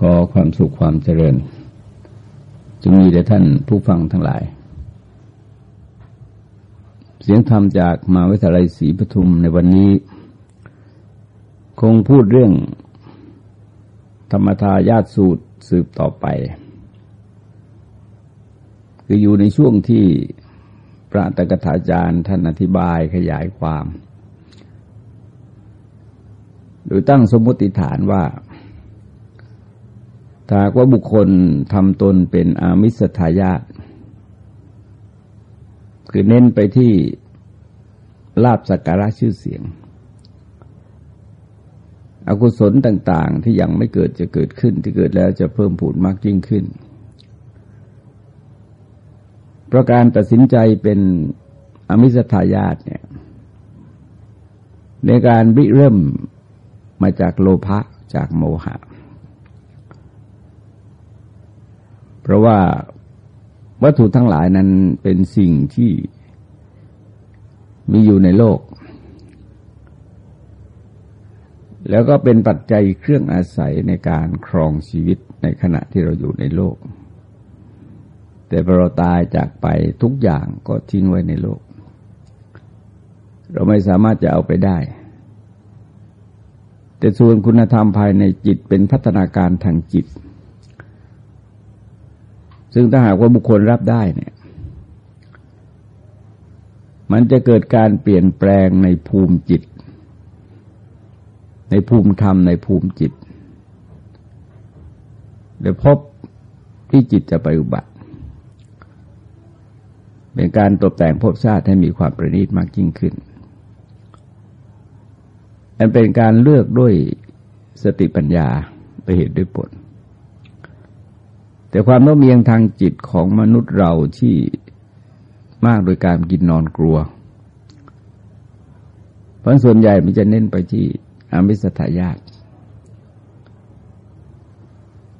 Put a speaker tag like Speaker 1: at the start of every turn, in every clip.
Speaker 1: ขอความสุขความเจริญจงมีแด่ท่านผู้ฟังทั้งหลาย เสียงธรรมจากมาวิทยาลัยศรีปทุมในวันนี้ คงพูดเรื่อง ธรรมทายาตสูตรสืบต่อไป คืออยู่ในช่วงที่พระตกถาจารย์ท่านอธิบายขยายความ โดยตั้งสมมติฐานว่า ถ้าว่าบุคคลทำตนเป็นอามิสทายาตคือเน้นไปที่ลาบสักการะชื่อเสียง อกุศลต่าง ๆ ที่ยังไม่เกิดจะเกิดขึ้นที่เกิดแล้วจะเพิ่มผุดมากยิ่งขึ้น เพราะการตัดสินใจเป็นอมิสทายาตเนี่ยในการริเริ่มมาจากโลภะจากโมหะ เพราะว่าวัตถุทั้งหลายนั้นเป็นสิ่งที่มีอยู่ในโลก แล้วก็เป็นปัจจัยเครื่องอาศัยในการครองชีวิตในขณะที่เราอยู่ในโลก แต่พอเราตายจากไปทุกอย่างก็ทิ้งไว้ในโลก เราไม่สามารถจะเอาไปได้ แต่ส่วนคุณธรรมภายในจิตเป็นพัฒนาการทางจิต ซึ่งถ้าหากว่าบุคคลรับได้เนี่ย มันจะเกิดการเปลี่ยนแปลงในภูมิจิต ในภูมิธรรมในภูมิจิตเดี๋ยวพบที่จิตจะไปอุบัติ เป็นการตกแต่งภพชาติให้มีความประณีตมากยิ่งขึ้นอันเป็นการเลือกด้วยสติปัญญาไปเหตุด้วยผล แต่ความโน้มเอียงทางจิตของมนุษย์เราที่มากโดยการกินนอนกลัว เพราะส่วนใหญ่มันจะเน้นไปที่อามิสทายาต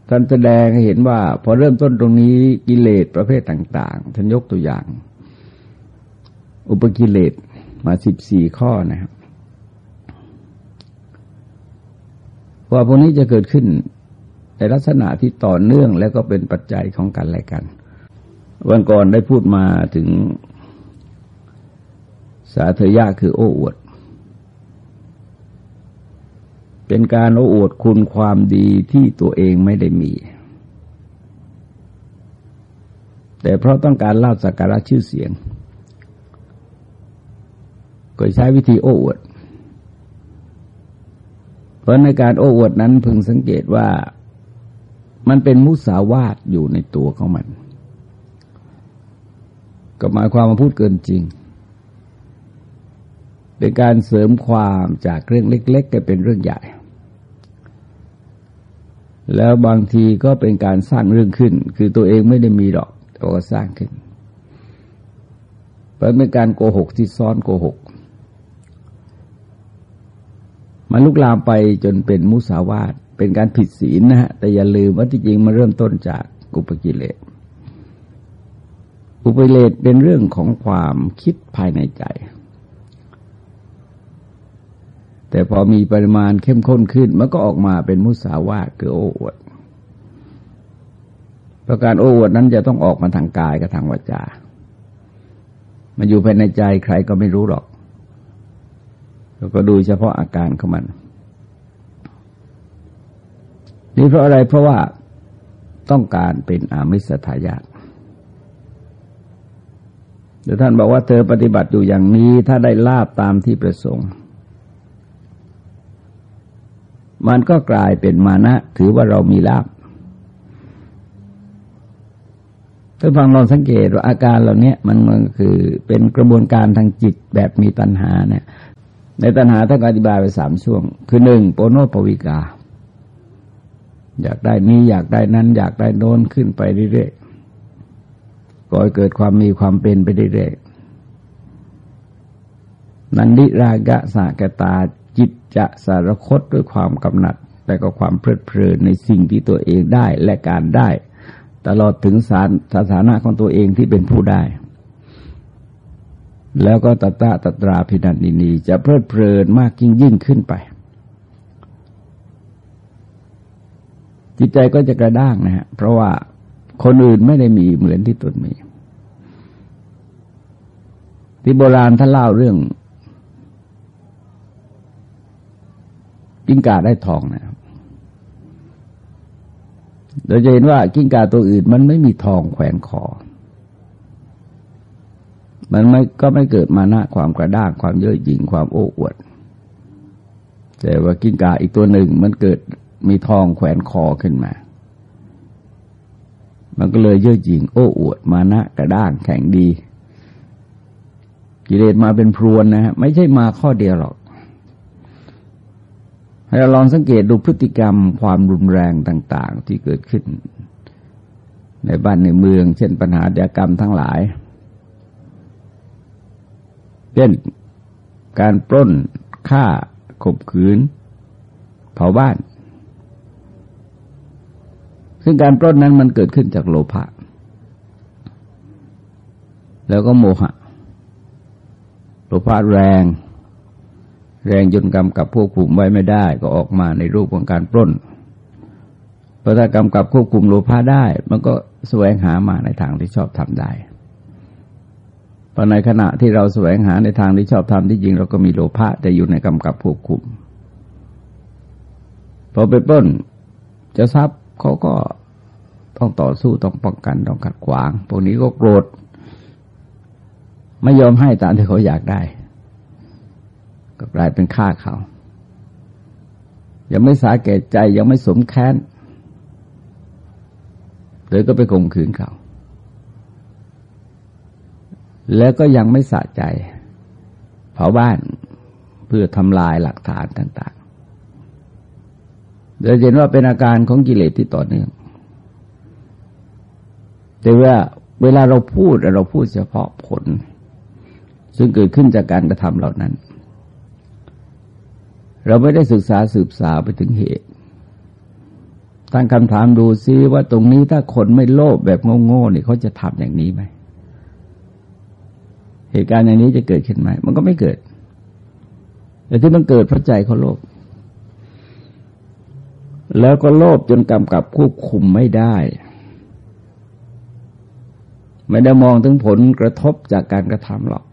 Speaker 1: ท่านแสดงให้เห็นว่า พอเริ่มต้นตรงนี้กิเลสประเภทต่าง ๆ ท่านยกตัวอย่าง อุปกิเลสมาสิบสี่ข้อนะครับว่าพวกนี้จะเกิดขึ้น ในลักษณะที่ต่อเนื่องแล้วก็เป็นปัจจัยของกันและกัน วันก่อนได้พูดมาถึง สาธยะคือโอ้อวด เป็นการโอ้อวดคุณความดีที่ตัวเองไม่ได้มี แต่เพราะต้องการลาบสักการะชื่อเสียง ก็ใช้วิธีโอ้อวดเพราะในการโอ้อวดนั้นพึงสังเกตว่า มันเป็นมุสาวาทอยู่ในตัวของมัน ก็หมายความมาพูดเกินจริง เป็นการเสริมความจากเรื่องเล็กๆกลายเป็นเรื่องใหญ่ แล้วบางทีก็เป็นการสร้างเรื่องขึ้น คือตัวเองไม่ได้มีหรอกแต่ก็สร้างขึ้นเป็นการโกหกที่ซ้อนโกหกมันลุกลามไปจนเป็นมุสาวาท เป็นการผิดศีลนะฮะแต่อย่าลืมว่าที่จริงมาเริ่มต้นจากอุปกิเลส อุปกิเลสเป็นเรื่องของความคิดภายในใจ แต่พอมีปริมาณเข้มข้นขึ้น มันก็ออกมาเป็นมุสาวาทคือโอ้อวดประการโอ้อวดนั้นจะต้องออกมาทางกายกับทางวาจา มันอยู่ภายในใจใครก็ไม่รู้หรอก แล้วก็ดูเฉพาะอาการของมัน นี่เพราะอะไรเพราะว่าต้องการเป็นอามิสทายาทเดี๋ยวท่านบอกว่าเธอปฏิบัติอยู่อย่างนี้ถ้าได้ลาบตามที่ประสงค์ มันก็กลายเป็นมานะ ถือว่าเรามีลาบถ้าฟังลองสังเกตว่าอาการเหล่านี้มันมันคือเป็นกระบวนการทางจิตแบบมีตัณหาเนี่ย ในตัณหาท่านอธิบายไปสามช่วง คือหนึ่งโปโนปวิกา อยากได้นี้อยากได้นั้น อยากได้โน้นขึ้นไปเรื่อยๆก่อเกิดความมีความเป็นไปเรื่อยๆนันดิรากะสากตาจิตจะสารคตด้วยความกำหนัด แต่ก็ความเพลิดเพลินในสิ่งที่ตัวเองได้และการได้ ตลอดถึงสารสถานะของตัวเองที่เป็นผู้ได้ แล้วก็ตตะตตราพินันนีนี จะเพลิดเพลินมากยิ่งยิ่งขึ้นไป จิตใจก็จะกระด้างนะฮะเพราะว่าคนอื่นไม่ได้มีเหมือนที่ตนมี ที่โบราณท่านเล่าเรื่องกิ้งก่าได้ทองนะครับเราจะเห็นว่ากิ้งก่าตัวอื่นมันไม่มีทองแขวนคอ มันไม่ก็ไม่เกิดมานะความกระด้างความเย่อหยิ่งความโอ้อวด แต่ว่ากิ้งก่าอีกตัวหนึ่งมันเกิด มีทองแขวนคอขึ้นมา มันก็เลยเย่อหยิ่งโอ้อวดมานะกระด้างแข็งดี กิเลสมาเป็นพรวนนะฮะไม่ใช่มาข้อเดียวหรอกให้เราลองสังเกตดูพฤติกรรมความรุนแรงต่าง ๆ ที่เกิดขึ้น ในบ้านในเมือง เช่นปัญหาเดียกรรมทั้งหลาย เช่นการปล้นฆ่าข่มขืน เผาบ้าน ซึ่งการปล้นนั้นมันเกิดขึ้นจากโลภะ แล้วก็โมหะ โลภะแรง แรงจนกำกับควบคุมไว้ไม่ได้ ก็ออกมาในรูปของการปล้นพอถ้ากำกับควบคุมโลภะได้ มันก็แสวงหามาในทางที่ชอบทำได้พอในขณะที่เราแสวงหาในทางที่ชอบทำที่จริง เราก็มีโลภะแต่อยู่ในกำกับควบคุม พอไปปล้นจะทรัพย์ เขาก็ต้องต่อสู้ต้องป้องกันต้องขัดขวาง พวกนี้ก็โกรธ ไม่ยอมให้ตามที่เขาอยากได้ ก็กลายเป็นฆ่าเขา ยังไม่สาแก่ใจยังไม่สมแค้นเลยก็ไปข่มขืนเขา แล้วก็ยังไม่สะใจ เผาบ้านเพื่อทำลายหลักฐานต่าง เราเห็นว่าเป็นอาการของกิเลสที่ต่อเนื่อง แต่ว่าเวลาเราพูดเราพูดเฉพาะผล ซึ่งเกิดขึ้นจากการกระทำเหล่านั้น เราไม่ได้ศึกษาสืบสาวไปถึงเหตุตั้งคำถามดูซิว่าตรงนี้ถ้าคนไม่โลภแบบโง่ๆนี่เขาจะทำอย่างนี้ไหมเหตุการณ์อย่างนี้จะเกิดขึ้นไหมมันก็ไม่เกิด แต่ที่มันเกิดเพราะใจเขาโลภ แล้วก็โลภจนกำกับควบคุมไม่ได้ ไม่ได้มองถึงผลกระทบจากการกระทำหรอก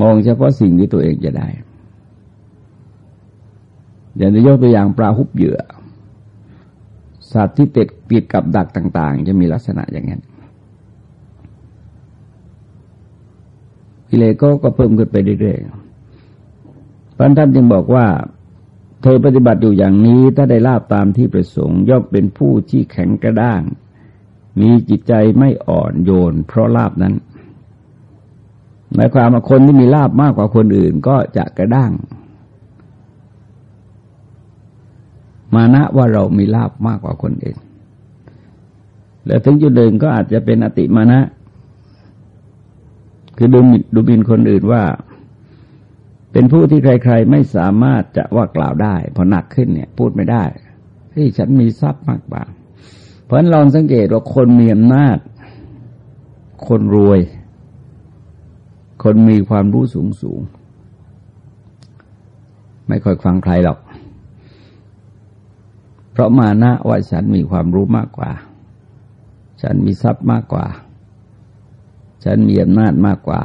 Speaker 1: มองเฉพาะสิ่งที่ตัวเองจะได้ อย่างจะยกตัวอย่างปลาหุบเหยื่อ สัตว์ที่ติดปิดกับดักต่าง ๆ จะมีลักษณะอย่างนั้นกิเลสก็ก็เพิ่มขึ้นไปเรื่อยๆพันท่านจึงบอกว่า เธอปฏิบัติอยู่อย่างนี้ถ้าได้ลาบตามที่ประสงค์ย่อมเป็นผู้ที่แข็งกระด้าง มีจิตใจไม่อ่อนโยน เพราะลาบนั้นหมายความว่าคนที่มีลาบมากกว่าคนอื่นก็จะกระด้าง มานะว่าเรามีลาบมากกว่าคนอื่น แล้วถึงจุดหนึ่งก็อาจจะเป็นอติมานะ คือดูดูบินคนอื่นว่า เป็นผู้ที่ใคร ๆ ไม่สามารถจะว่ากล่าวได้ พอหนักขึ้นเนี่ย พูดไม่ได้ที่ฉันมีทรัพย์มากกว่า เพราะฉะนั้นลองสังเกตว่าคนมีอำนาจ คนรวย คนมีความรู้สูงสูง ไม่ค่อยฟังใครหรอก เพราะมานะว่าฉันมีความรู้มากกว่า ฉันมีทรัพย์มากกว่า ฉันมีอำนาจมากกว่า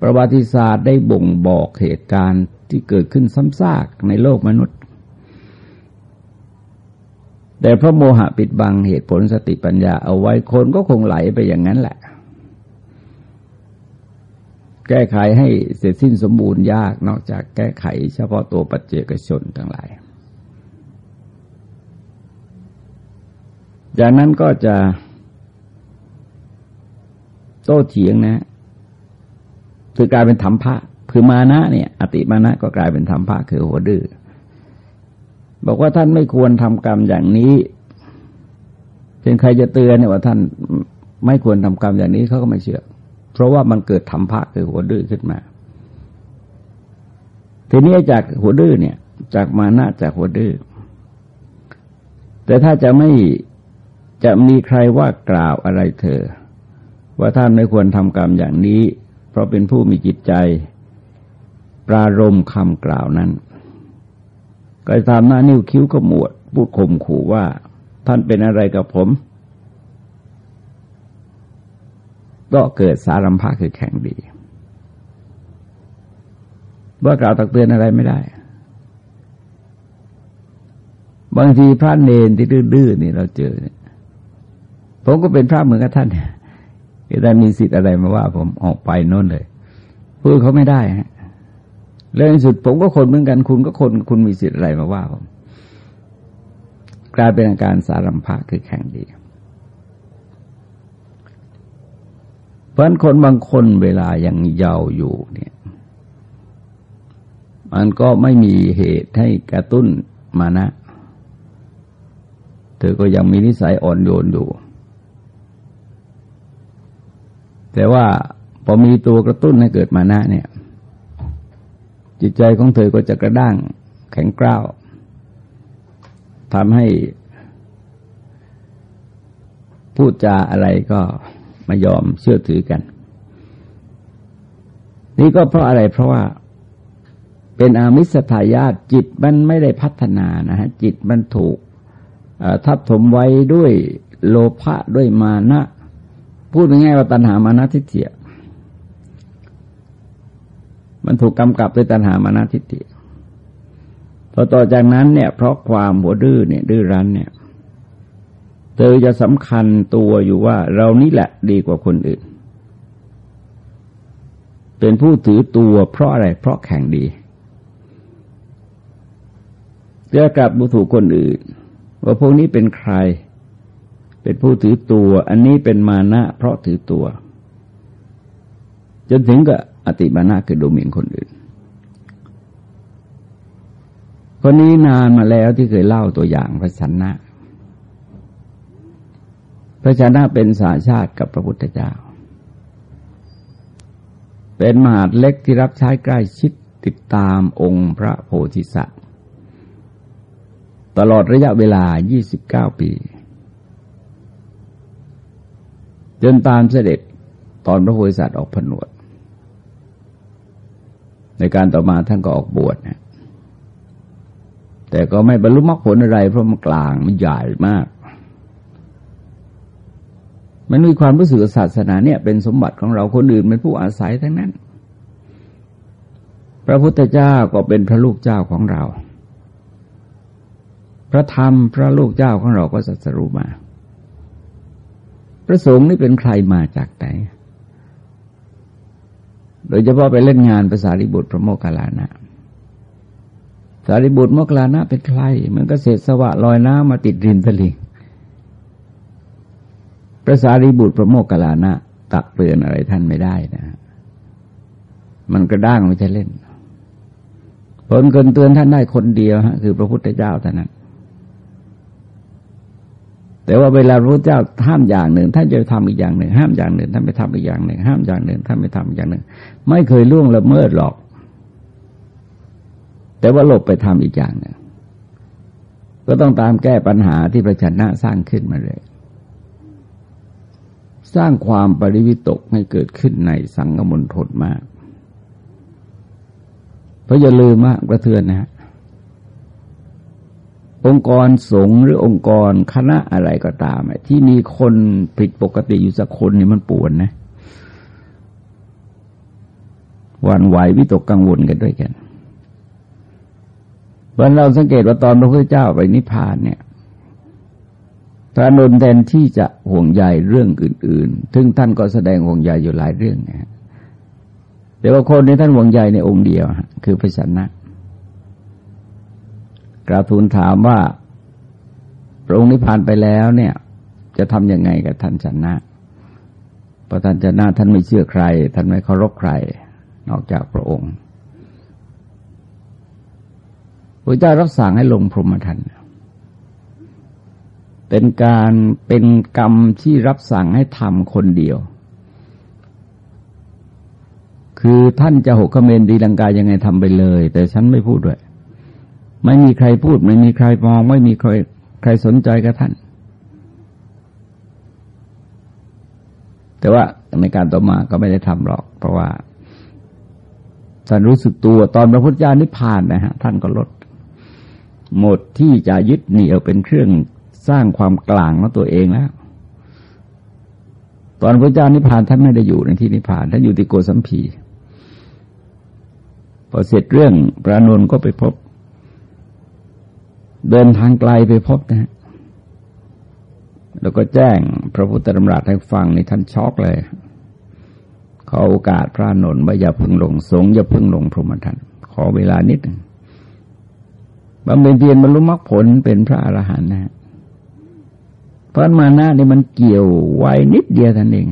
Speaker 1: ประวัติศาสตร์ได้บ่งบอกเหตุการณ์ที่เกิดขึ้นซ้ำซากในโลกมนุษย์ แต่พระโมหะปิดบังเหตุผลสติปัญญาเอาไว้คนก็คงไหลไปอย่างนั้นแหละ แก้ไขให้เสร็จสิ้นสมบูรณ์ยากนอกจากแก้ไขเฉพาะตัวปัจเจกชนทั้งหลายจากนั้นก็จะโต้เถียงนะ คือกลายเป็นธรรมภะคือมานะเนี่ย อติมานะก็กลายเป็นธรรมภะคือหัวดื้อบอกว่าท่านไม่ควรทำกรรมอย่างนี้เช่นใครจะเตือนเนี่ยว่าท่านไม่ควรทำกรรมอย่างนี้เขาก็ไม่เชื่อ เพราะว่ามันเกิดธรรมภะคือหัวดื้อขึ้นมา ทีนี้จากหัวดื้อเนี่ย จากมานะจากหัวดื้อแต่ถ้าจะไม่จะมีใครว่ากล่าวอะไรเธอ ว่าท่านไม่ควรทำกรรมอย่างนี้ ราะเป็นผู้มีจิตใจ ปรารมคำกล่าวนั้นก็ทำหน้านิ้วคิ้วขมวดพูดข่มขู่ว่า ท่านเป็นอะไรกับผมก็เกิดสารัมภะคือแข็งดี ว่ากล่าวตักเตือนอะไรไม่ได้ บางทีพระเนนที่ดื้อๆนี่เราเจอเนี่ยผมก็เป็นพระเหมือนกับท่านเนี่ย ท่านมีสิทธิ์อะไรมาว่า ผมออกไปโน่นเลยพูดเขาไม่ได้ฮะเรื่องสุดผมก็คนเหมือนกัน คุณก็คนคุณมีสิทธิ์อะไรมาว่าผมกลายเป็นอาการสารัมภะคือแข่งดี เพราะคนบางคนเวลายังเยาว์อยู่เนี่ย มันก็ไม่มีเหตุให้กระตุ้นมานะ เธอก็ยังมีนิสัยอ่อนโยนอยู่ แต่ว่าพอมีตัวกระตุ้นให้เกิดมานะเนี่ย จิตใจของเธอก็จะกระด้างแข็งกร้าวทำให้ พูดจาอะไรก็ไม่ยอมเชื่อถือกัน นี่ก็เพราะอะไรเพราะว่าเป็นอามิสทายาตจิตมันไม่ได้พัฒนานะฮะจิตมันถูกทับถมไว้ด้วยโลภะด้วยมานะ พูดง่ายๆว่าตัณหามานะทิฏฐิมันถูกกำกับด้วยตัณหามานาทิฏฐิพอต่อจากนั้นเนี่ย เพราะความหัวดื้อเนี่ย ดื้อรั้นเนี่ย เธอจะสำคัญตัวอยู่ว่า เรานี่แหละดีกว่าคนอื่น เป็นผู้ถือตัวเพราะอะไร เพราะแข่งดีเจะกลับบุถูคนอื่น ว่าพวกนี้เป็นใคร เป็นผู้ถือตัว อันนี้เป็นมานะ เพราะถือตัว จนถึงกับอติมานะคือดูหมิ่นคนอื่น คนนี้นานมาแล้วที่เคยเล่าตัวอย่างพระชนะ พระชนะเป็นสาชาติกับพระพุทธเจ้า เป็นมหาดเล็กที่รับใช้ใกล้ชิดติดตามองค์พระโพธิสัตว์ ตลอดระยะเวลา 29 ปี จนตามเสด็จตอนพระโพธิสัตว์ออกผนวด ในการต่อมาท่านก็ออกบวชนะแต่ก็ไม่บรรลุมรรคผลอะไร เพราะมันกลางมันใหญ่มาก มันมีความรู้สึกศาสนาเนี่ย เป็นสมบัติของเราคนอื่นเป็นผู้อาศัยทั้งนั้น พระพุทธเจ้าก็เป็นพระลูกเจ้าของเรา พระธรรมพระลูกเจ้าของเราก็สัสรู้มา พระสงฆ์นี่เป็นใครมาจากไหน โดยเฉพาะไปเล่นงานภาษาริบุตรพระโมคคัลลานะสารีบุตรโมคคัลลานะเป็นใคร มันก็เศษสวะลอยน้ำมาติดริมตลิ่งพระสารีบุตรพระโมคคัลลานะตักเตือนอะไรท่านไม่ได้นะ มันกระด้างไม่ใช่เล่นผลเกินเตือนท่านได้คนเดียวฮะคือพระพุทธเจ้าเท่านั้น แต่ว่าเวลาพระเจ้าห้ามอย่างหนึ่งท่านจะทำอีกอย่างหนึ่ง ห้ามอย่างหนึ่งท่านไม่ทำอีกอย่างหนึ่ง ห้ามอย่างหนึ่งท่านไม่ทำอีกอย่างหนึ่ง ไม่เคยล่วงละเมิดหรอก แต่ว่าหลบไปทำอีกอย่างหนึ่งก็ต้องตามแก้ปัญหาที่ประชนหน้าสร้างขึ้นมาเลย สร้างความปริวิตกให้เกิดขึ้นในสังกมลทนมาก เพราะอย่าลืมว่ากระเทือนนะฮะ องค์กรสงฆ์หรือองค์กรคณะอะไรก็ตาม ที่มีคนผิดปกติอยู่สักคนนี่มันป่วดนะวันไหววิตกกังวลกันด้วยกันวันเราสังเกตว่าตอนพระพุทธเจ้าไปนิพพานเนี่ยพระนนแทนที่จะห่วงใยเรื่องอื่นๆถึงท่านก็แสดงห่วงใยอยู่หลายเรื่องนะแต่ว่าคนในท่านห่วงใยในองค์เดียว คือพระชนะ กราบทูลถามว่าพระองค์นิพพานไปแล้วเนี่ย จะทำยังไงกับท่านชนะพระท่านชนะท่านไม่เชื่อใคร ท่านไม่เคารพใคร นอกจากพระองค์พระเจ้ารับสั่งให้ลงพรหมทันเป็นการเป็นกรรมที่รับสั่งให้ทำคนเดียว คือท่านจะหกขเมนดีลังกายยังไงทำไปเลย แต่ฉันไม่พูดด้วย ไม่มีใครพูด ไม่มีใครมอง ไม่มีใครใครสนใจกับท่าน แต่ว่าในการต่อมาก็ไม่ได้ทำหรอก เพราะว่าท่านรู้สึกตัวตอนพระพุทธเจ้านิพพานนะฮะ ท่านก็ลด หมดที่จะยึดเหนี่ยวเป็นเครื่องสร้างความกลางของตัวเองแล้ว ตอนพระเจ้านิพพานท่านไม่ได้อยู่ในที่นิพพานท่านอยู่ที่โกสัมพีพอเสร็จเรื่องพระนนก็ไปพบ เดินทางไกลไปพบนะฮะแล้วก็แจ้งพระพุทธธรรมราชให้ฟังในท่านช็อกเลยขอโอกาสพระนนท์ว่าอย่าพึ่งลงสงอย่าพึ่งลงพรหมทันขอเวลานิดหนึ่งบำเพ็ญเพียรบรรลุมรรคผลเป็นพระอรหันต์นะเพราะมานะนี่มันเกี่ยวไว้นิดเดียวท่านเอง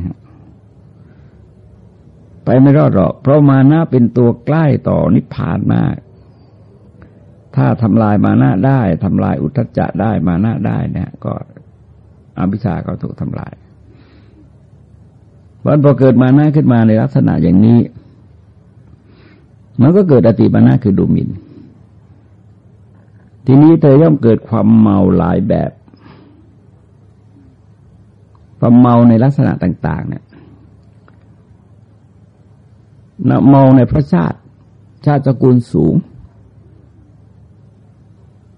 Speaker 1: ไปไม่รอดหรอกเพราะมานะเป็นตัวใกล้ต่อนิพพานมาก ถ้าทำลายมานะได้ทำลายอุทจจะได้มานะได้เนี่ยก็อภิชาก็ถูกทำลายวันพอเกิดมานะขึ้นมาในลักษณะอย่างนี้ มันก็เกิดอติมานะคือดูหมิน่นทีนี้เธอย่อมเกิดความเมาหลายแบบ ความเมาในลักษณะต่าง ๆ เนี่ยเมาในพระชาติ ชาติสกุลสูง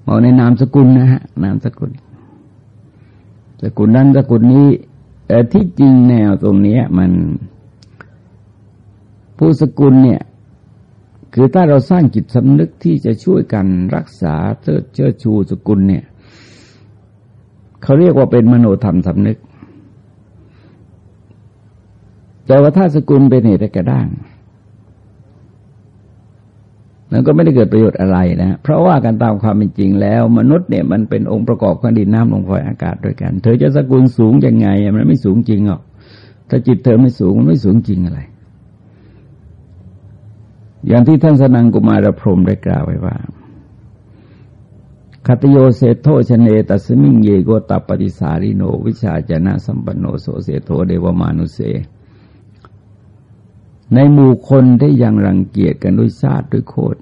Speaker 1: เมาในนามสกุลนะฮะนามสกุล สกุลนั้นสกุลนี้แต่ที่จริงแนวตรงนี้มัน ผู้สกุลเนี่ย คือถ้าเราสร้างจิตสำนึกที่จะช่วยกันรักษาเชิดเชิดชูสกุลเนี่ยเขาเรียกว่าเป็นมโนธรรมสำนึก แต่ว่าถ้าสกุลเป็นเหตุกระด้าง มันก็ไม่ได้เกิดประโยชน์อะไรนะ เพราะว่ากันตามความเป็นจริงแล้ว มนุษย์เนี่ยมันเป็นองค์ประกอบของดินน้ำลมไฟอากาศด้วยกัน เธอจะสกุลสูงยังไง มันไม่สูงจริงหรอกถ้าจิตเธอไม่สูงมันไม่สูงจริงอะไร อย่างที่ท่านสนังกุมารพรมได้กล่าวไว้ว่าคตโยเสโทชเนตัสมิงเยโกตัปฏิสาริโน วิชาจนะสัมปันโนโสเสโทเดวมานุเส ในหมู่คนที่ยังรังเกียจกันด้วยชาติด้วยโคตร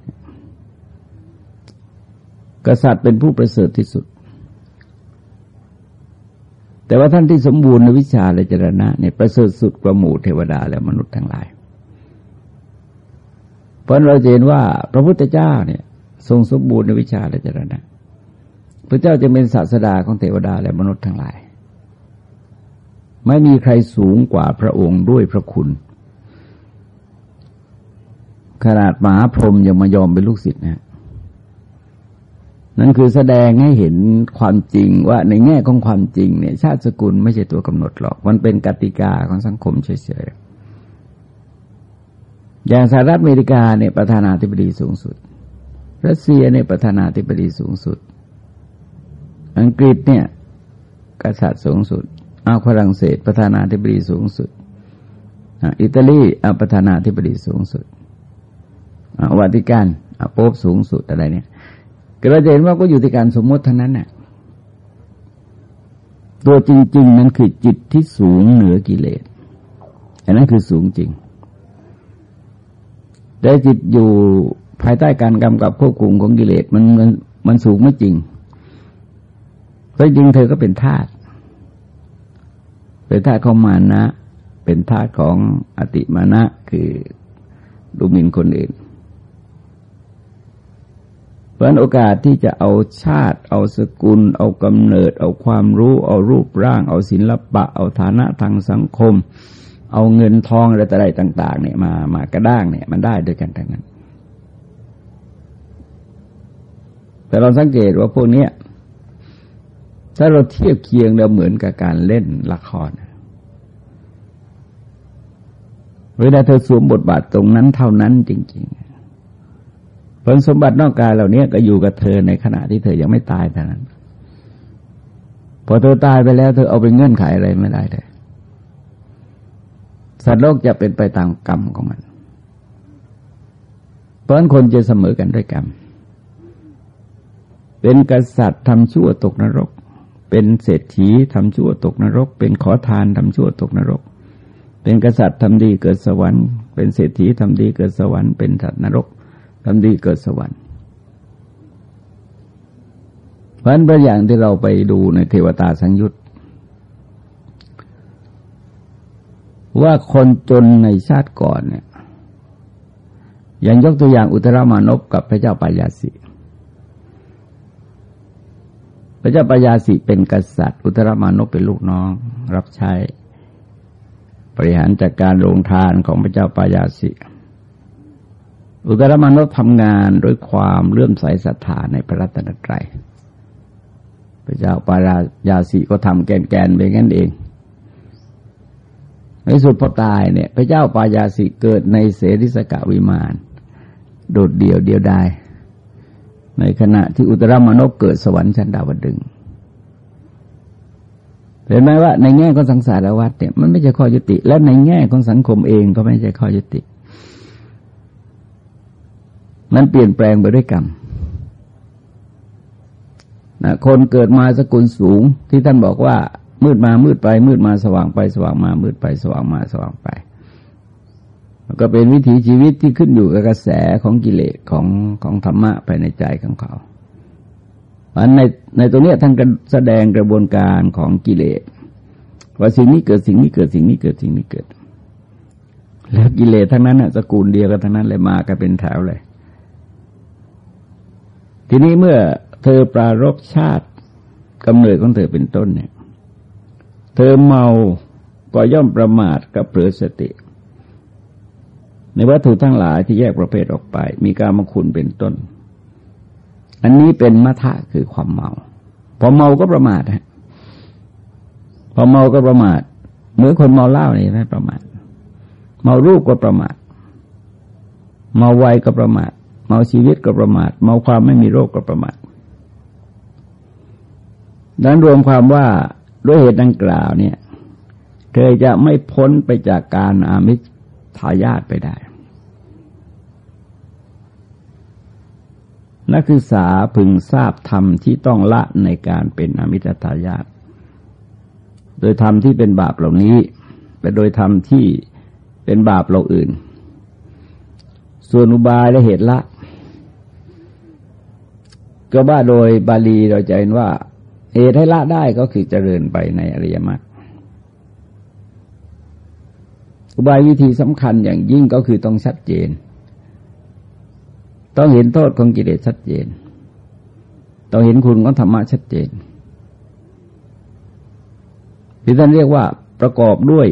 Speaker 1: กษัตริย์เป็นผู้ประเสริฐที่สุด แต่ว่าท่านที่สมบูรณ์ในวิชาและจรณะเนี่ยประเสริฐสุดกว่าหมู่เทวดาและมนุษย์ทั้งหลาย เพราะเราเห็นว่าพระพุทธเจ้าเนี่ยทรงสมบูรณ์ในวิชาและจรณะ พระเจ้าจะเป็นศาสดาของเทวดาและมนุษย์ทั้งหลาย ไม่มีใครสูงกว่าพระองค์ด้วยพระคุณ ขนาดมหาพรหมยังมายอมเป็นลูกศิษย์นะนั่นคือแสดงให้เห็นความจริงว่าในแง่ของความจริงเนี่ย ชาติสกุลไม่ใช่ตัวกำหนดหรอก มันเป็นกติกาของสังคมเฉยๆ อย่างสหรัฐอเมริกาเนี่ยประธานาธิบดีสูงสุด รัสเซียเนี่ยประธานาธิบดีสูงสุด อังกฤษเนี่ยกษัตริย์สูงสุดอาฝรั่งเศสประธานาธิบดีสูงสุดอิตาลีประธานาธิบดีสูงสุด วัติกันโป๊ปสูงสุดอะไรเนี่ยก็เราจะเห็นว่าก็อยู่ที่การสมมติเท่านั้นน่ะตัวจริง ๆ นั้นคือจิตที่สูงเหนือกิเลสอันนั้นคือสูงจริง แต่จิตอยู่ภายใต้การกำกับควบคุมของกิเลสมันมันมันสูงไม่จริงเพราะจริงเธอก็เป็นธาตุเป็นธาตุของมานะ เป็นธาตุของอติมานะคือดูหมิ่นคนอื่น เพราะโอกาสที่จะเอาชาติ เอาสกุล เอากำเนิด เอาความรู้ เอารูปร่าง เอาศิลปะ เอาฐานะทางสังคม เอาเงินทองอะไรต่ออะไรต่าง ๆ เนี่ยมามากระด้างเนี่ยมันได้ด้วยกันทั้งนั้น แต่เราสังเกตว่าพวกนี้ถ้าเราเทียบเคียงเราเหมือนกับการเล่นละครเวลาเธอสวมบทบาทตรงนั้นเท่านั้นจริง ๆ ผลสมบัตินอกกายเหล่านี้ก็อยู่กับเธอในขณะที่เธอยังไม่ตายเท่านั้น พอเธอตายไปแล้วเธอเอาไปเงื่อนไขอะไรไม่ได้เลย สัตว์โลกจะเป็นไปตามกรรมของมัน เพราะนั้นคนจะเสมอกันด้วยกรรม เป็นกษัตริย์ทำชั่วตกนรก เป็นเศรษฐีทำชั่วตกนรก เป็นขอทานทำชั่วตกนรก เป็นกษัตริย์ทำดีเกิดสวรรค์ เป็นเศรษฐีทำดีเกิดสวรรค์ เป็นสัตว์นรก ทำดีเกิดสวรรค์เพราะนั้นบางอย่างที่เราไปดูในเทวตาสังยุตว่าคนจนในชาติก่อนเนี่ยอย่างยกตัวอย่างอุตรามานพกับพระเจ้าปายาสีระเจ้าปยาสิเป็นกษัตริย์ อุตรมานพเป็นลูกน้อง รับใช้บริหารจัดการโรงทานของพระเจ้าปายาสิ อุตรมานพทำงานด้วยความเลื่อมใสศรัทธาในพระรัตนตรัยพระเจ้าปายาสิก็ทำแกนๆไปงั้นเองในสุดพอตายเนี่ย พระเจ้าปายาสิเกิดในเสริสกะวิมาน โดดเดี่ยวเดียวดายในขณะที่อุตรมานพเกิดสวรรค์ชั้นดาวดึงเห็นไหมว่าในแง่ของสังสารวัฏเนี่ยมันไม่ใช่ข้อยุติ และในแง่ของสังคมเองก็ไม่ใช่ข้อยุติ มันเปลี่ยนแปลงไปด้วยกรรมนะคนเกิดมาสกุลสูงที่ท่านบอกว่า มืดมามืดไป มืดมาสว่างไป สว่างมา มืดไป สว่างมาสว่างไป ก็เป็นวิถีชีวิตที่ขึ้นอยู่กับกระแสของกิเลสของของธรรมะภายในใจของเขาอันในในตรงนี้ยท่านแสดงกระบวนการของกิเลสว่าสิ่งนี้เกิดสิ่งนี้เกิดสิ่งนี้เกิดสิ่งนี้เกิด แล้วกิเลสทั้งนั้นน่ะสกุลเดียวกันทั้งนั้นเลยมากันเป็นแถวเลย ทีนี้เมื่อเธอปรารบชาติกำเนิดของเธอเป็นต้นเนี่ย เธอเมาก็ย่อมประมาทกับเผลอสติ ในวัตถุทั้งหลายที่แยกประเภทออกไป มีการมคุณเป็นต้น อันนี้เป็นมัทะคือความเมา พอเมาก็ประมาทฮะพอเมาก็ประมาทเหมือนคนเมาเหล้านี่ไม่ประมาทเมารูปก็ประมาทเมาวัยก็ประมาท เมาชีวิตก็ประมาท เมาความไม่มีโรคก็ประมาทดังรวมความว่าด้วยเหตุดังกล่าวเนี่ย เธอจะไม่พ้นไปจากการอามิสทายาทไปได้ นักศึกษาพึงทราบธรรมที่ต้องละในการเป็นอมิตรทายาทโดยธรรมที่เป็นบาปเหล่านี้เป็นโดยธรรมที่เป็นบาปเหล่าอื่น ส่วนอุบายและเหตุละ ก็ว่าโดยบาลีเราจะเห็นว่าเหตุให้ละได้ก็คือเจริญไปในอริยมรรคอุบายวิธีสำคัญอย่างยิ่งก็คือต้องชัดเจน ต้องเห็นโทษของกิเลสชัดเจน ต้องเห็นคุณของธรรมะชัดเจนที่ท่านเรียกว่าประกอบด้วย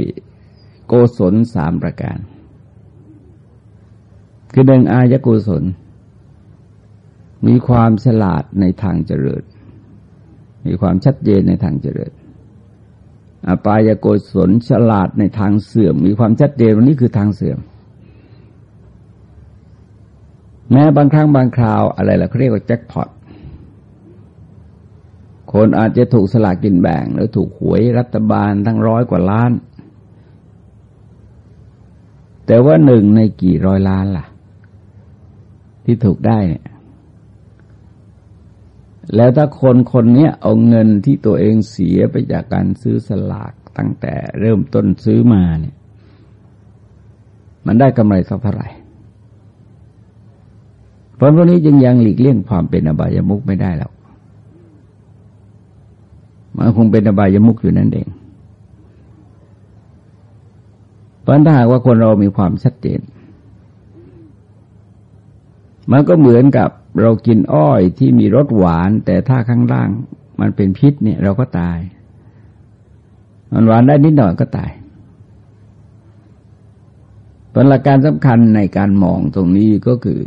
Speaker 1: โกศลสามประการ คือหนึ่งอายกุศล มีความฉลาดในทางเจริญ มีความชัดเจนในทางเจริญอปายโกศลฉลาดในทางเสื่อม มีความชัดเจนวันนี้คือทางเสื่อม แม้บางครั้งบางคราวอะไรล่ะเขาเรียกว่าแจ็คพอตคนอาจจะถูกสลากกินแบ่ง หรือถูกหวยรัฐบาลทั้งร้อยกว่าล้าน แต่ว่าหนึ่งในกี่ร้อยล้านล่ะ ที่ถูกได้เนี่ย แล้วถ้าคนคนนี้เอาเงินที่ตัวเองเสียไปจากการซื้อสลากตั้งแต่เริ่มต้นซื้อมาเนี่ย มันได้กำไรสักเท่าไหร่เพราะพวกนี้จึงยังหลีกเลี่ยงความเป็นอบายมุกไม่ได้แล้วมันคงเป็นอบายมุกอยู่นั่นเองเพราะถ้าหากว่าคนเรามีความชัดเจน มันก็เหมือนกับ เรากินอ้อยที่มีรสหวาน แต่ถ้าข้างล่าง มันเป็นพิษเนี่ยเราก็ตาย มันหวานได้นิดหน่อยก็ตายผลหลักการสำคัญในการมองตรงนี้ก็คือ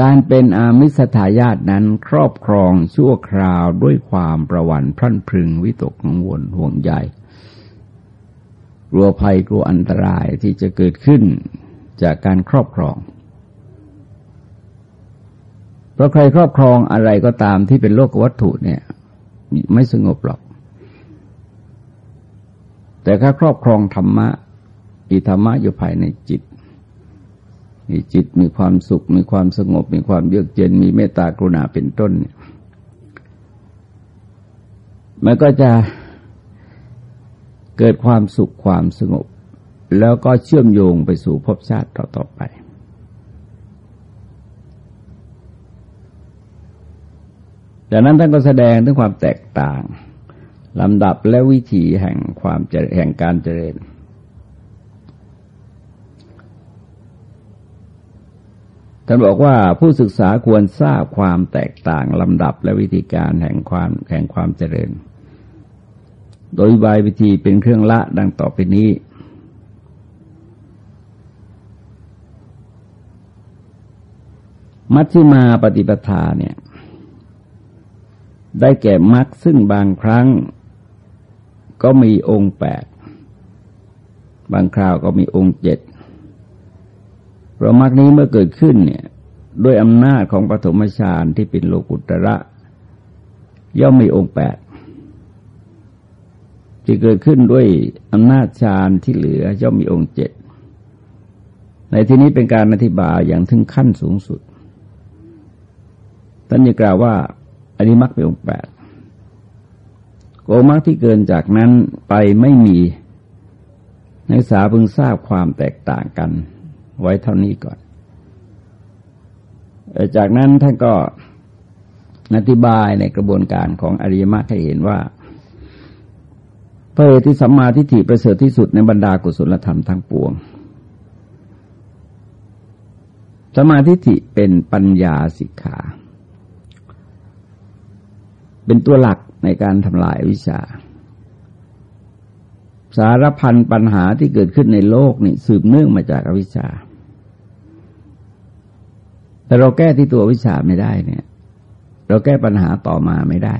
Speaker 1: การเป็นอามิสทายาตนั้นครอบครองชั่วคราวด้วยความประวันพรั่นพรึงวิตกกังวลห่วงใยกลัวภัยกลัวอันตรายที่จะเกิดขึ้นจากการครอบครอง ราะใครครอบครองอะไรก็ตามที่เป็นโลกวัตถุเนี่ย ไม่สงบหรอก แต่ถ้าครอบครองธรรมะมีธรรมะอยู่ภายในจิตมีจิตมีความสุข มีความสงบ มีความเยือกเย็นมีเมตตากรุณาเป็นต้นเนี่ยมันก็จะเกิดความสุขความสงบ แล้วก็เชื่อมโยงไปสู่ภพชาติต่อๆไป จากนั้นท่านก็แสดงถึงความแตกต่างลำดับและวิธีแห่งความแห่งการเจริญทท่านบอกว่าผู้ศึกษาควรทราบความแตกต่างลำดับและวิธีการแห่งความแห่งความเจริญ โดยบายวิธีเป็นเครื่องละดังต่อไปนี้ มัชฌิมาปฏิปทาเนี่ย ได้แก่มรรคซึ่งบางครั้งก็มีองค์แปดบางคราวก็มีองค์เจ็ดเพราะมรรคนี้เมื่อเกิดขึ้นเนี่ยด้วยอำนาจของปฐมฌานที่เป็นโลกุตระ ย่อมมีองค์แปดที่เกิดขึ้นด้วยอำนาจฌานที่เหลือย่อมมีองค์เจ็ดในที่นี้เป็นการอธิบายอย่างถึงขั้นสูงสุดท่านยังกล่าวว่า อริมักเป็นองค์แปดโกมักที่เกินจากนั้นไปไม่มีนักศึกษาพึงทราบความแตกต่างกัน ไว้เท่านี้ก่อน จากนั้นท่านก็อธิบายในกระบวนการของอริยมรรคให้เห็นว่าพระเอที่สัมมาทิฏฐิประเสริฐที่สุดในบรรดากุศลธรรมทั้งปวงสมาธิฐิเป็นปัญญาสิกขา เป็นตัวหลักในการทำลายวิชา สารพันปัญหาที่เกิดขึ้นในโลกนี่สืบเนื่องมาจากอวิชชา แต่เราแก้ที่ตัววิชาไม่ได้เนี่ย เราแก้ปัญหาต่อมาไม่ได้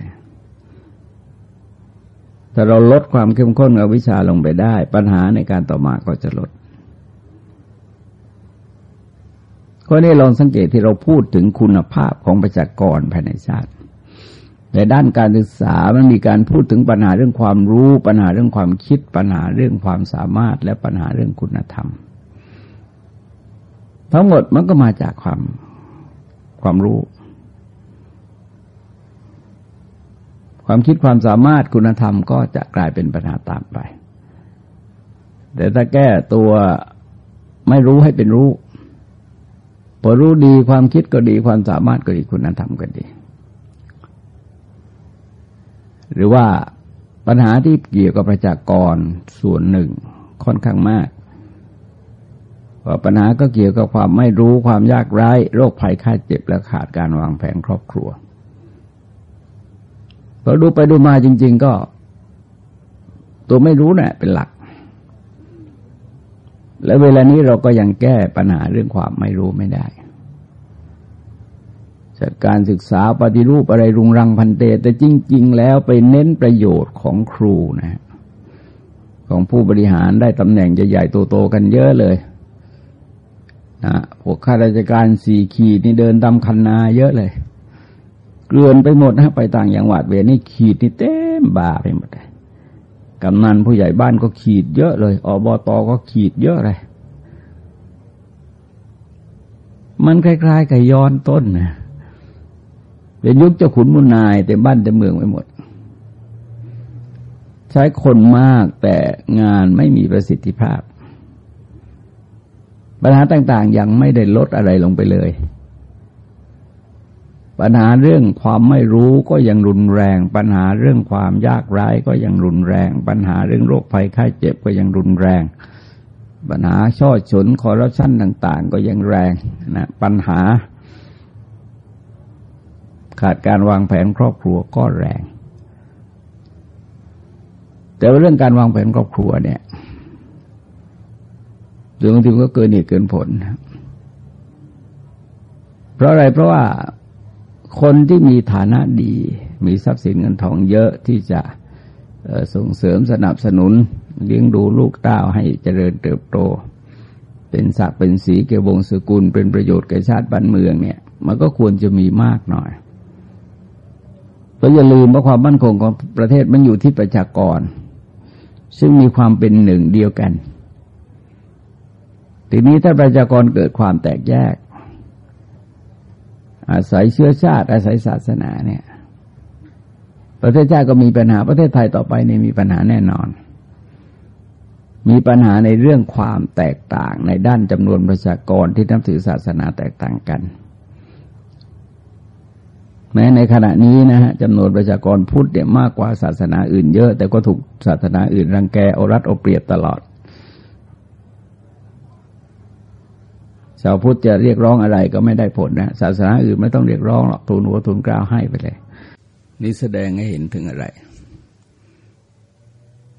Speaker 1: แต่เราลดความเข้มข้นของวิชาลงไปได้ ปัญหาในการต่อมาก็จะลดก็นี่ลองสังเกตที่เราพูดถึงคุณภาพของประชากรภายในชาติ ในด้านการศึกษามันมีการพูดถึงปัญหาเรื่องความรู้ ปัญหาเรื่องความคิด ปัญหาเรื่องความสามารถ และปัญหาเรื่องคุณธรรม ทั้งหมดมันก็มาจากความความรู้ ความคิดความสามารถคุณธรรมก็จะกลายเป็นปัญหาตามไป แต่ถ้าแก้ตัวไม่รู้ให้เป็นรู้ พอรู้ดีความคิดก็ดีความสามารถก็ดีคุณธรรมก็ดี หรือว่าปัญหาที่เกี่ยวกับประชากรส่วนหนึ่งค่อนข้างมากปัญหาก็เกี่ยวกับความไม่รู้ความยากไร้โรคภัยไข้เจ็บและขาดการวางแผนครอบครัวพอดูไปดูมาจริง ๆ ก็ ตัวไม่รู้นะ่ะเป็นหลัก และเวลานี้เราก็ยังแก้ปัญหาเรื่องความไม่รู้ไม่ได้ จากการศึกษาปฏิรูปอะไรรุงรังพันเต แต่จริง ๆ แล้วไปเน้นประโยชน์ของครูนะของผู้บริหารได้ตำแหน่งใหญ่ๆโตๆกันเยอะเลยนะพวกข้าราชการสี่ขีดนี่เดินตามคันนาเยอะเลยเกลื่อนไปหมดนะไปต่างอย่างหวัดเวนี่ขีดนี่เต็มบ่าไปหมดเลยกำนันผู้ใหญ่บ้านก็ขีดเยอะเลยอบตก็ขีดเยอะเลยมันคล้ายๆกับย้อนต้นนะ เป็นยุคเจ้าขุนมุนนายเต็มบ้านเต็มเมืองไปหมด ใช้คนมากแต่งานไม่มีประสิทธิภาพ ปัญหาต่าง ๆ ยังไม่ได้ลดอะไรลงไปเลย ปัญหาเรื่องความไม่รู้ก็ยังรุนแรง ปัญหาเรื่องความยากไร้ก็ยังรุนแรง ปัญหาเรื่องโรคภัยไข้เจ็บก็ยังรุนแรงปัญหาช่อฉนคอร์รัปชันต่าง ๆ ก็ยังแรงนะปัญหา ขาดการวางแผนครอบครัวก็แรง แต่ว่าเรื่องการวางแผนครอบครัวเนี่ยหรือบางทีก็เกินเหตุเกินผล เพราะอะไรเพราะว่าคนที่มีฐานะดี มีทรัพย์สินเงินทองเยอะที่จะส่งเสริมสนับสนุน เลี้ยงดูลูกเต้าให้เจริญเติบโต เป็นศักดิ์เป็นสีเกี่ยววงศกุล เป็นประโยชน์แก่ชาติบ้านเมืองเนี่ย มันก็ควรจะมีมากหน่อย เราอย่าลืมว่าความมั่นคงของประเทศมันอยู่ที่ประชากร ซึ่งมีความเป็นหนึ่งเดียวกัน ทีนี้ถ้าประชากรเกิดความแตกแยก อาศัยเชื้อชาติ อาศัยศาสนาเนี่ย ประเทศชาติก็มีปัญหาประเทศไทยต่อไปเนี่ยมีปัญหาแน่นอน มีปัญหาในเรื่องความแตกต่างในด้านจำนวนประชากรที่นับถือศาสนาแตกต่างกัน แม้ในขณะนี้นะฮะจำนวนประชากรพุทธเนี่ยมากกว่าศาสนาอื่นเยอะ แต่ก็ถูกศาสนาอื่นรังแกเอารัดเอาเปรียบตลอด ชาวพุทธจะเรียกร้องอะไรก็ไม่ได้ผลนะศาสนาอื่นไม่ต้องเรียกร้องหรอกทูลหัวทูลกล้าวให้ไปเลย นี่แสดงให้เห็นถึงอะไร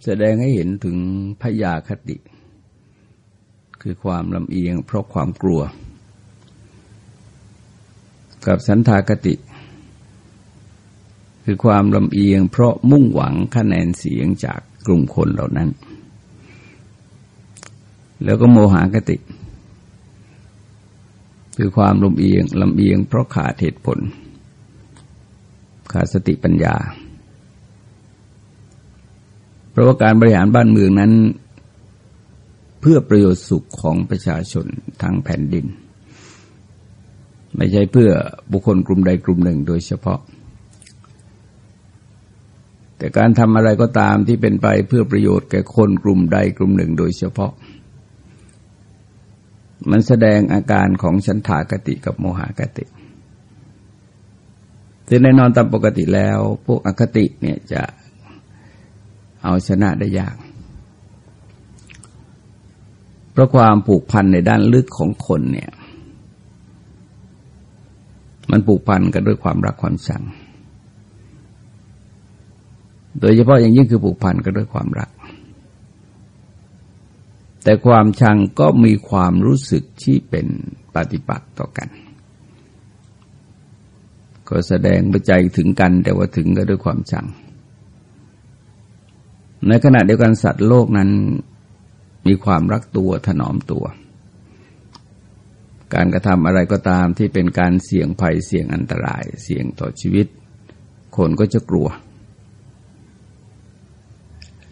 Speaker 1: แสดงให้เห็นถึงพยาคติ คือความลำเอียงเพราะความกลัว กับสันทากติ คือความลำเอียงเพราะมุ่งหวังคะแนนเสียงจากกลุ่มคนเหล่านั้น แล้วก็โมหากติ คือความลำเอียงลำเอียงเพราะขาดเหตุผล ขาดสติปัญญา เพราะว่าการบริหารบ้านเมืองนั้น เพื่อประโยชน์สุขของประชาชนทางแผ่นดิน ไม่ใช่เพื่อบุคคลกลุ่มใดกลุ่มหนึ่งโดยเฉพาะ แต่การทำอะไรก็ตามที่เป็นไปเพื่อประโยชน์แก่คนกลุ่มใดกลุ่มหนึ่งโดยเฉพาะ มันแสดงอาการของฉันทากติกับโมหากติซึ่งแน่นอนตามปกติแล้ว พวกอคติเนี่ยจะเอาชนะได้ยาก เพราะความผูกพันในด้านลึกของคนเนี่ย มันผูกพันกันด้วยความรักความชัง โดยเฉพาะอย่างยิ่งคือผูกพันกันด้วยความรัก แต่ความชังก็มีความรู้สึกที่เป็นปฏิปักษ์ต่อกัน ก็แสดงปัจจัยถึงกันแต่ว่าถึงก็ด้วยความชัง ในขณะเดียวกันสัตว์โลกนั้นมีความรักตัวถนอมตัว การกระทำอะไรก็ตามที่เป็นการเสี่ยงภัยเสี่ยงอันตราย เสี่ยงต่อชีวิต คนก็จะกลัว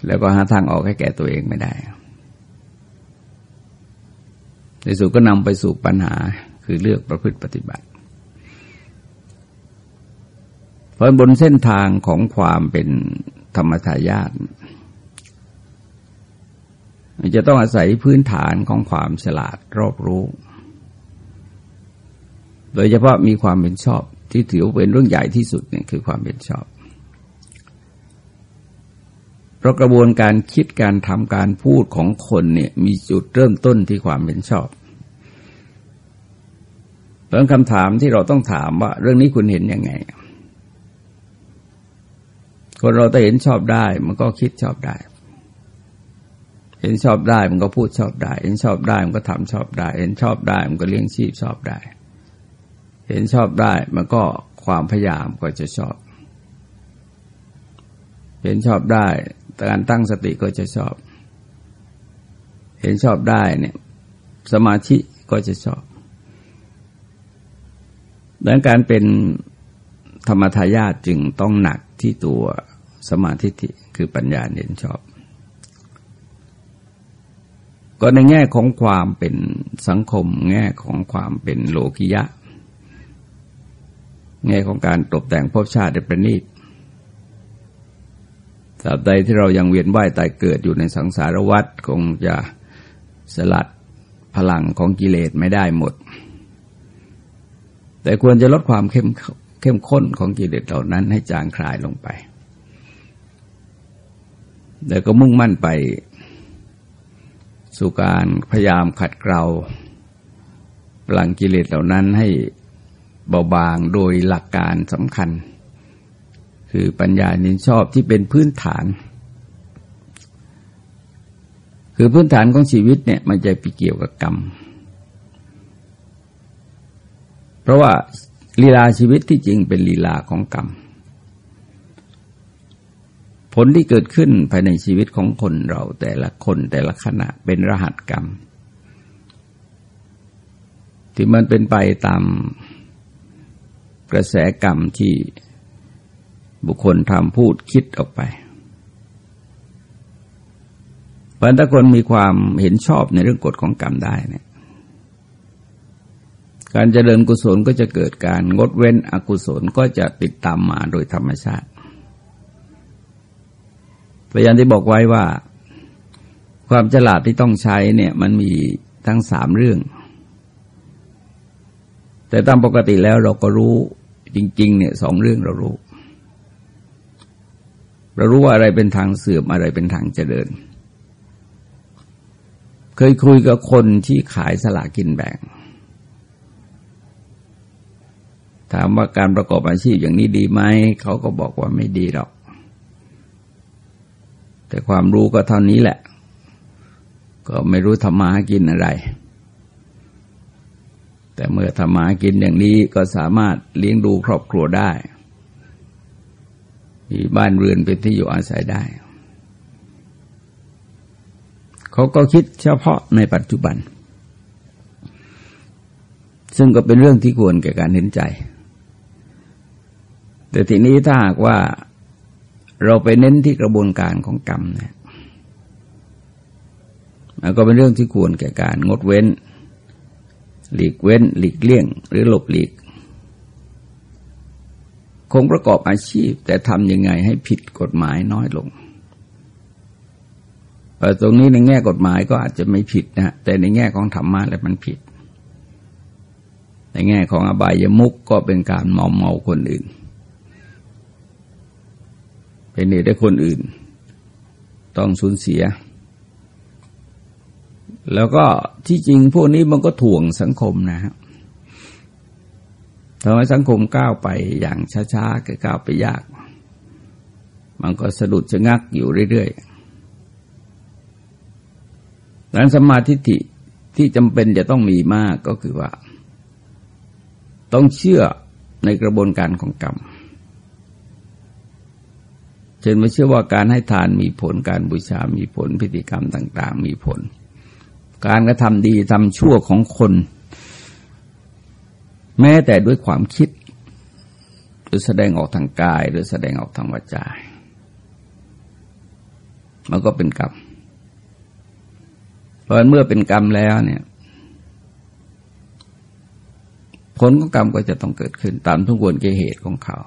Speaker 1: แล้วก็หาทางออกให้แก่ตัวเองไม่ได้ ในสุดก็นำไปสู่ปัญหาคือเลือกประพฤติปฏิบัติ เพราะบนเส้นทางของความเป็นธรรมทายาทจะต้องอาศัยพื้นฐานของความฉลาดรอบรู้ โดยเฉพาะมีความเป็นชอบที่ถือเป็นเรื่องใหญ่ที่สุดเนี่ยคือความเป็นชอบ เพราะกระบวนการคิดการทำการพูดของคนเนี่ยมีจุดเริ่มต้นที่ความเป็นชอบเพราะคำถามที่เราต้องถามว่า เรื่องนี้คุณเห็นยังไง คนเราแต่เห็นชอบได้ มันก็คิดชอบได้ เห็นชอบได้มันก็พูดชอบได้ เห็นชอบได้มันก็ทำชอบได้ เห็นชอบได้มันก็เลี้ยงชีพชอบได้ เห็นชอบได้มันก็ความพยายามก็จะชอบ เห็นชอบได้ การตั้งสติก็จะชอบ เห็นชอบได้เนี่ยสมาธิก็จะชอบดังการเป็นธรรมทายาทจึงต้องหนักที่ตัวสมาธิิคือปัญญาเน้นชอบ ก็ในแง่ของความเป็นสังคม แง่ของความเป็นโลกิยะ แง่ของการตกแต่งภพชาติในประณีต ตราบใดที่เรายังเวียนว่ายตายเกิดอยู่ในสังสารวัฏคงจะสลัดพลังของกิเลสไม่ได้หมด แต่ควรจะลดความเข้มเข้มข้นของกิเลสเหล่านั้นให้จางคลายลงไป แล้วก็มุ่งมั่นไปสู่การพยายามขัดเกลาพลังกิเลสเหล่านั้นให้เบาบางโดยหลักการสำคัญ คือปัญญาเนินชอบที่เป็นพื้นฐาน คือพื้นฐานของชีวิตเนี่ยมันจะไปเกี่ยวกับกรรม เพราะว่าลีลาชีวิตที่จริงเป็นลีลาของกรรม ผลที่เกิดขึ้นภายในชีวิตของคนเราแต่ละคนแต่ละขณะเป็นรหัสกรรม ที่มันเป็นไปตามกระแสกรรมที่ บุคคลทำพูดคิดออกไปเพราะถ้าคนมีความเห็นชอบในเรื่องกฎของกรรมได้เนี่ย การเจริญกุศลก็จะเกิดการงดเว้นอกุศลก็จะติดตามมาโดยธรรมชาติพยานที่บอกไว้ว่า ความฉลาดที่ต้องใช้เนี่ยมันมีทั้งสามเรื่อง แต่ตามปกติแล้วเราก็รู้จริง ๆ เนี่ยสองเรื่องเรารู้ เรารู้ว่าอะไรเป็นทางเสื่อมอะไรเป็นทางเจริญ เคยคุยกับคนที่ขายสลากินแบ่ง ถามว่าการประกอบอาชีพอย่างนี้ดีไหม เขาก็บอกว่าไม่ดีหรอก แต่ความรู้ก็เท่านี้แหละ ก็ไม่รู้ทำมาหากินอะไรแต่เมื่อทำมาหากินอย่างนี้ก็สามารถเลี้ยงดูครอบครัวได้ มีบ้านเรือนเป็นที่อยู่อาศัยได้ เขาก็คิดเฉพาะในปัจจุบัน ซึ่งก็เป็นเรื่องที่ควรแก่การเห็นใจ แต่ทีนี้ถ้าหากว่าเราไปเน้นที่กระบวนการของกรรมเนี่ยมันก็เป็นเรื่องที่ควรแก่การงดเว้น หลีกเว้น หลีกเลี่ยง หรือหลบหลีก คงประกอบอาชีพ แต่ทำยังไงให้ผิดกฎหมายน้อยลงตรงนี้ในแง่กฎหมายก็อาจจะไม่ผิดนะแต่ในแง่ของธรรมะแล้วมันผิด ในแง่ของอบายมุกก็เป็นการเมเมาคนอื่น เป็นเหตุให้คนอื่น ต้องสูญเสีย แล้วก็ที่จริงพวกนี้มันก็ถ่วงสังคมนะครับ ทำให้สังคมก้าวไปอย่างช้าๆก็ก้าวไปยาก มันก็สะดุดชะงักอยู่เรื่อยๆดังสมาธิิที่จำเป็นจะต้องมีมากก็คือว่า ต้องเชื่อในกระบวนการของกรรมเช่นไม่เชื่อว่าการให้ทานมีผลการบูชา มีผลพิธีกรรมต่าง ๆ มีผล การกระทำดีทำชั่วของคน แม้แต่ด้วยความคิด หรือแสดงออกทางกาย หรือแสดงออกทางวาจา มันก็เป็นกรรม เพราะเมื่อเป็นกรรมแล้วเนี่ยผลของกรรมก็จะต้องเกิดขึ้นตามทุกวนเกเหตุของเขา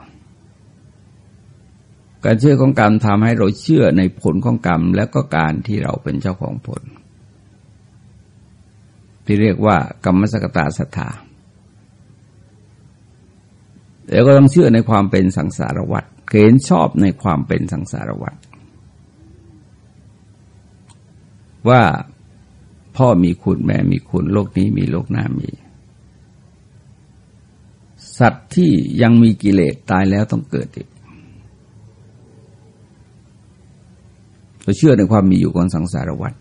Speaker 1: การเชื่อของกรรมทำให้เราเชื่อในผลของกรรม แล้วก็การที่เราเป็นเจ้าของผล ที่เรียกว่ากรรมสกตาศรัทธา แล้วก็ต้องเชื่อในความเป็นสังสารวัฏเห็นชอบในความเป็นสังสารวัฏว่าพ่อมีคุณแม่มีคุณโลกนี้มีโลกหน้ามี สัตว์ที่ยังมีกิเลสตายแล้วต้องเกิดอีกเราเชื่อในความมีอยู่ของสังสารวัฏ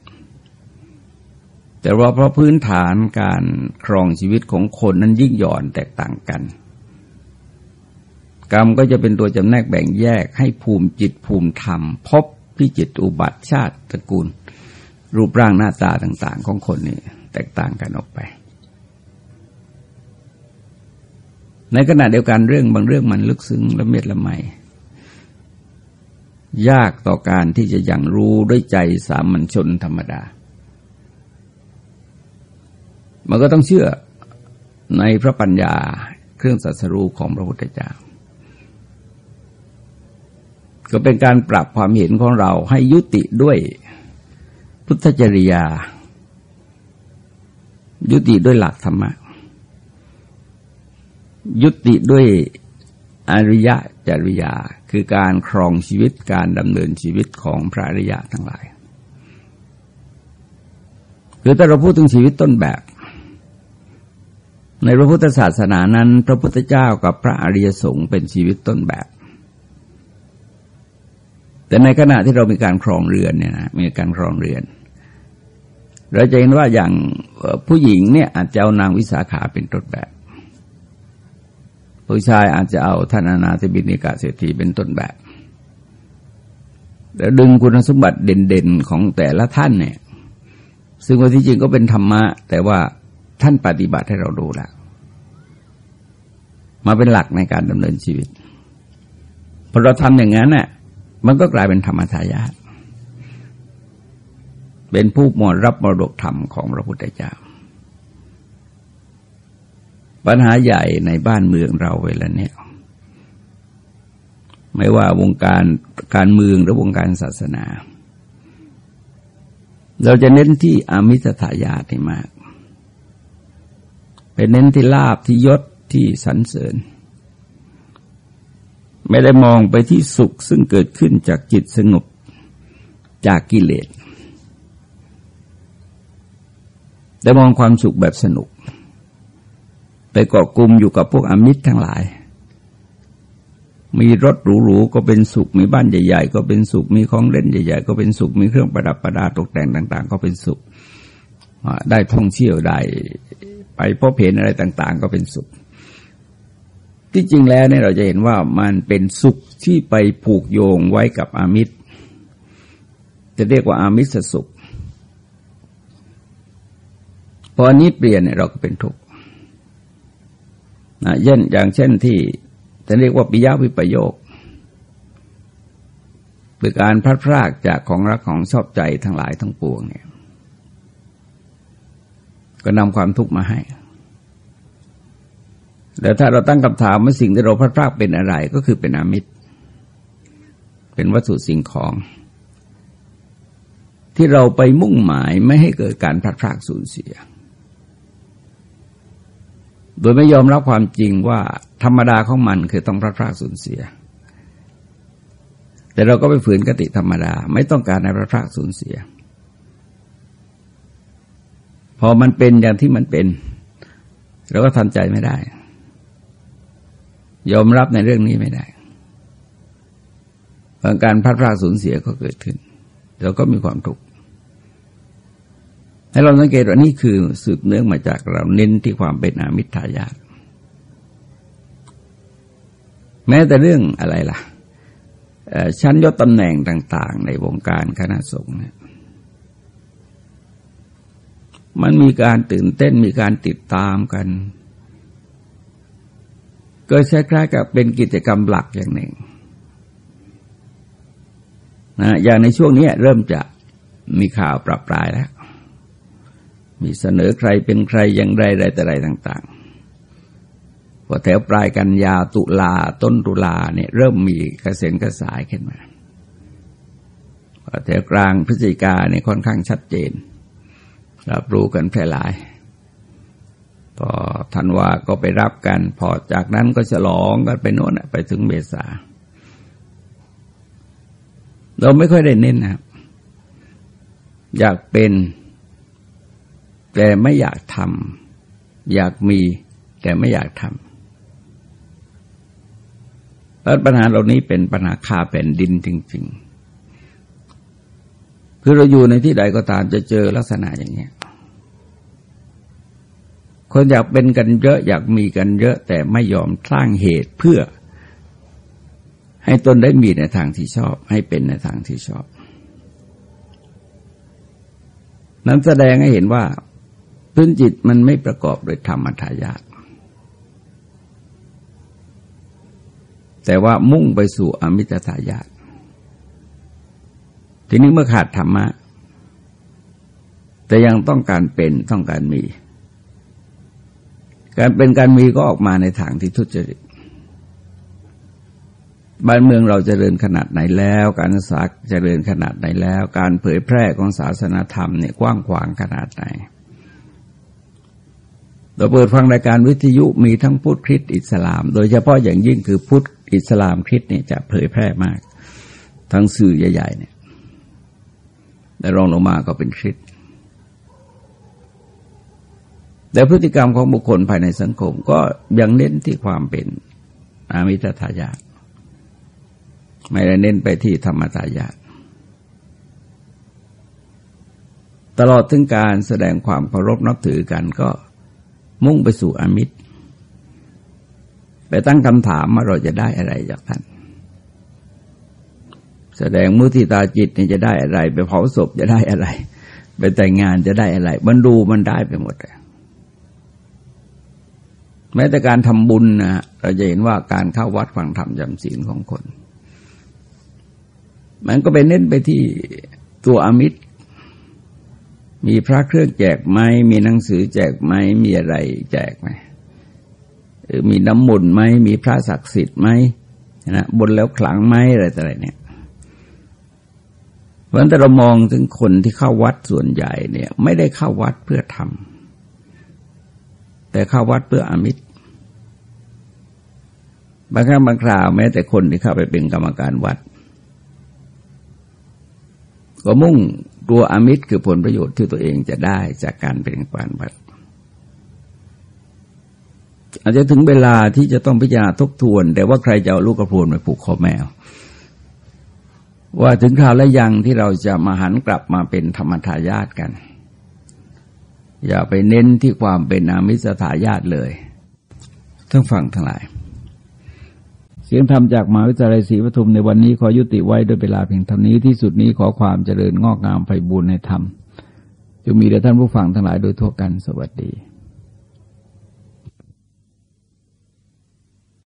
Speaker 1: แต่ว่าเพราะพื้นฐานการครองชีวิตของคนนั้นยิ่งหย่อนแตกต่างกัน กรรมก็จะเป็นตัวจำแนกแบ่งแยกให้ภูมิจิตภูมิธรรม พบพิจิตอุบัติชาติตระกูล รูปร่างหน้าตาต่าง ๆ ของคนนี่แตกต่างกันออกไป ในขณะเดียวกันเรื่องบางเรื่องมันลึกซึ้งละเมียดละไมยากต่อการที่จะยังรู้ด้วยใจสามัญชนธรรมดา มันก็ต้องเชื่อในพระปัญญาเครื่องสัสรูของพระพุทธเจ้า ก็เป็นการปรับความเห็นของเราให้ยุติด้วยพุทธจริยา ยุติด้วยหลักธรรมะ ยุติด้วยอริยะจริยา คือการครองชีวิตการดำเนินชีวิตของพระอริยะทั้งหลายคือถ้าเราพูดถึงชีวิตต้นแบบ ในพระพุทธศาสนานั้น พระพุทธเจ้ากับพระอริยสงฆ์เป็นชีวิตต้นแบบ แต่ในขณะที่เรามีการครองเรือนเนี่ยนะมีการครองเรือน เราจะเห็นว่าอย่างผู้หญิงเนี่ยอาจจะเอานางวิสาขาเป็นต้นแบบ ผู้ชายอาจจะเอาท่านอนาถบินิกาเศรษฐีเป็นต้นแบบ แล้วดึงคุณสมบัติเด่นๆของแต่ละท่านเนี่ย ซึ่งว่าที่จริงก็เป็นธรรมะ แต่ว่าท่านปฏิบัติให้เราดูแล้ว มาเป็นหลักในการดำเนินชีวิตพอเราทำอย่างนั้นเนี่ย มันก็กลายเป็นธรรมทายาทเป็นผู้มรรับมรดกธรรมของพระพุทธเจ้า ปัญหาใหญ่ในบ้านเมืองเราเวลาเนี้ยไม่ว่าวงการการเมืองหรือวงการศาสนา เราจะเน้นที่อมิสถายาติมาก เป็นเน้นที่ลาบที่ยศที่สรรเสริญ ไม่ได้มองไปที่สุขซึ่งเกิดขึ้นจากจิตสงบจากกิเลสแต่มองความสุขแบบสนุก ไปเกาะกลุ่มอยู่กับพวกอมิตรทั้งหลาย มีรถหรูๆก็เป็นสุข มีบ้านใหญ่ ๆ ก็เป็นสุข มีของเล่นใหญ่ ๆ ก็เป็นสุข มีเครื่องประดับประดาตกแต่งต่าง ๆ ก็เป็นสุข ได้ท่องเที่ยวได้ไปพบเห็นอะไรต่าง ๆ ก็เป็นสุข ที่จริงแล้วเนี่ยเราจะเห็นว่ามันเป็นสุขที่ไปผูกโยงไว้กับอามิตร จะเรียกว่าอามิสสุข พอนี้เปลี่ยนเนี่ยเราก็เป็นทุกข์นะเช่นอย่างเช่นที่จะเรียกว่าปิยาวิปโยคคือการพลัดพรากจากของรักของชอบใจทั้งหลายทั้งปวงเนี่ย ก็นำความทุกข์มาให้ แล้วถ้าเราตั้งคำถามว่าสิ่งที่เราพลาดพลาดเป็นอะไรก็คือเป็นอามิตร เป็นวัตถุสิ่งของ ที่เราไปมุ่งหมายไม่ให้เกิดการพลาดพลาดสูญเสีย โดยไม่ยอมรับความจริงว่าธรรมดาของมันคือต้องพลาดพลาดสูญเสีย แต่เราก็ไปฝืนกติธรรมดา ไม่ต้องการให้พลาดพลาดสูญเสีย พอมันเป็นอย่างที่มันเป็นเราก็ทำใจไม่ได้ ยอมรับในเรื่องนี้ไม่ได้บางการพัดพลาดสูญเสียก็เกิดขึ้นเราก็มีความทุกข์ให้เราสังเกตว่านี่คือสืบเนื่องมาจากเราเน้นที่ความเป็นอามิตรายาตแม้แต่เรื่องอะไรล่ะชั้นยศตำแหน่งต่าง ๆ ในวงการคณะสงฆ์เนี่ยมันมีการตื่นเต้นมีการติดตามกัน ก็ใช้คล้ายกับเป็นกิจกรรมหลักอย่างหนึ่งนะอย่างในช่วงนี้เริ่มจะมีข่าวปรับปลายแล้ว มีเสนอใครเป็นใครอย่างไรอะไรแต่ไรต่าง ๆ พอแถวปลายกันยาตุลาต้นตุลาเนี่ยเริ่มมีกระเซ็นกระสายขึ้นมาพอแถวกลางพฤศจิกาเนี่ยค่อนข้างชัดเจน รับรู้กันแพร่หลาย พอธันวาก็ไปรับกัน พอจากนั้นก็ฉลองกันไปโน่นไปถึงเมษา เราไม่ค่อยได้เน้นนะครับอยากเป็น แต่ไม่อยากทำอยากมี แต่ไม่อยากทำแล้วปัญหาเหล่านี้เป็นปัญหาคาแผ่นดินจริง ๆ คือเราอยู่ในที่ใดก็ตามจะเจอลักษณะอย่างนี้ คนอยากเป็นกันเยอะอยากมีกันเยอะ แต่ไม่ยอมสร้างเหตุเพื่อ ให้ตนได้มีในทางที่ชอบ ให้เป็นในทางที่ชอบ นั้นแสดงให้เห็นว่าพื้นจิตมันไม่ประกอบโดยธรรมทายาทแต่ว่ามุ่งไปสู่อมิตรทายาททีนี้เมื่อขาดธรรมะ แต่ยังต้องการเป็นต้องการมี การเป็นการมีก็ออกมาในทางที่ทุจริต บ้านเมืองเราจเจริญขนาดไหนแล้ว การศึกษาเจริญขนาดไหนแล้ว การเผยแพร่ของศาสนาธรรมเนี่ยกว้างขวางขนาดไหนเราเปิดฟังรายการวิทยุมีทั้งพุทธคริสต์อิสลาม โดยเฉพาะอย่างยิ่งคือพุทธอิสลามคริสต์เนี่ยจะเผยแพร่มาก ทั้งสื่อใหญ่ๆเนี่ยและรองลงมาก็เป็นคริสต์ แต่พฤติกรรมของบุคคลภายในสังคมก็ยังเน้นที่ความเป็นอามิตรทายาทไม่ได้เน้นไปที่ธรรมทายาทตลอดถึงการแสดงความเคารพนับถือกันก็มุ่งไปสู่อมิตร ไปตั้งคำถามว่าเราจะได้อะไรจากท่าน แสดงมุทิตาจิตนี่จะได้อะไร ไปเผาศพจะได้อะไร ไปแต่งงานจะได้อะไรบรรดูมันได้ไปหมดเลย แม้แต่การทำบุญนะเราจะเห็นว่าการเข้าวัดฟังธรรมจำศีลของคน มันก็ไปเน้นไปที่ตัวอมิตร มีพระเครื่องแจกไหมมีหนังสือแจกไหมมีอะไรแจกไหมมีน้ำมนต์ไหมมีพระศักดิ์สิทธิ์ไหมนะบนแล้วขลังไหมอะไรต่ออะไรเนี่ยเพราะฉะนั้นเรามองถึงคนที่เข้าวัดส่วนใหญ่เนี่ย ไม่ได้เข้าวัดเพื่อทำ แต่เข้าวัดเพื่ออมิตรบางครั้งบางคราวแม้แต่คนที่เข้าไปเป็นกรรมการวัด ก็มุ่งตัวอมิตรคือผลประโยชน์ที่ตัวเองจะได้จากการเป็นกรรมการวัด อาจจะถึงเวลาที่จะต้องพิจารณาทบทวน แต่ว่าใครจะเอาลูกกระโพนไปผูกคอแมว ว่าถึงคราวและยังที่เราจะมาหันกลับมาเป็นธรรมทายาทกัน อย่าไปเน้นที่ความเป็นอามิสทายาทเลยทั้งฝั่งทั้งหลาย เสียงธรรมจากมหาวิทยาลัยศรีปทุมในวันนี้ขอยุติไว้ด้วยเวลาเพียงเท่านี้ที่สุดนี้ขอความเจริญงอกงามไปบุญในธรรมจงมีแด่ท่านผู้ฟังทั้งหลายโดยทั่วกันสวัสดี